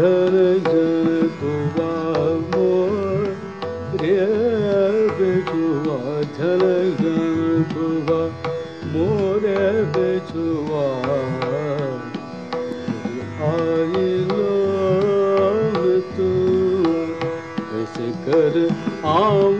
Tell it पर आऊं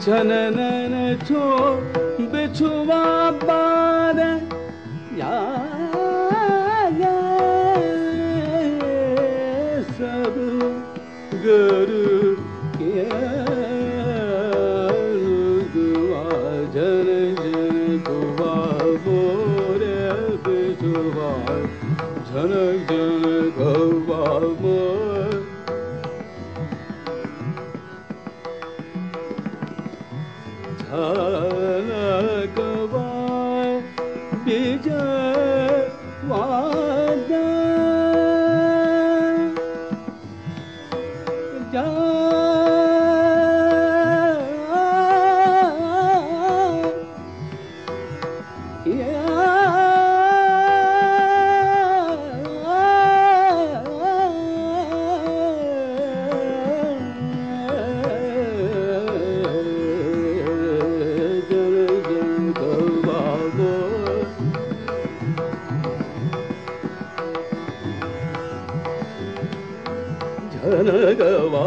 전에는 초 배추와 바다 야야 서브 그루 예루그와 전에는 그와 모래 배추와 전에는 그와 모래 Yeah. ಭಗವಾ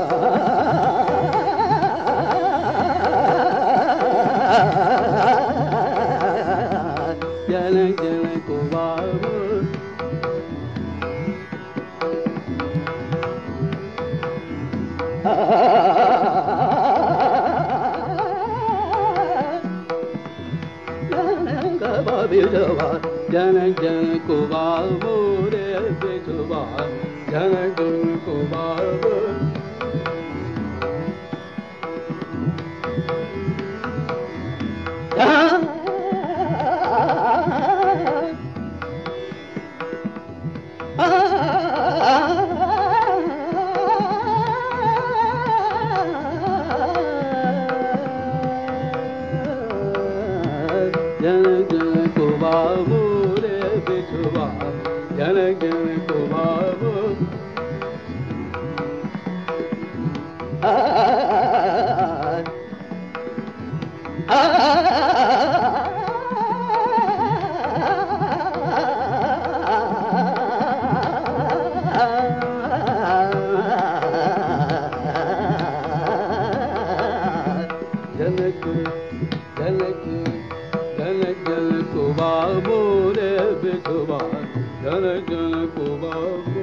శుభా జన జన కుమారు రే శుభా జన గురు కుమారు gül kulağım Ay, ay, Thank you. ਜਨ ਜਨ ਕੋ ਬਾਬੂ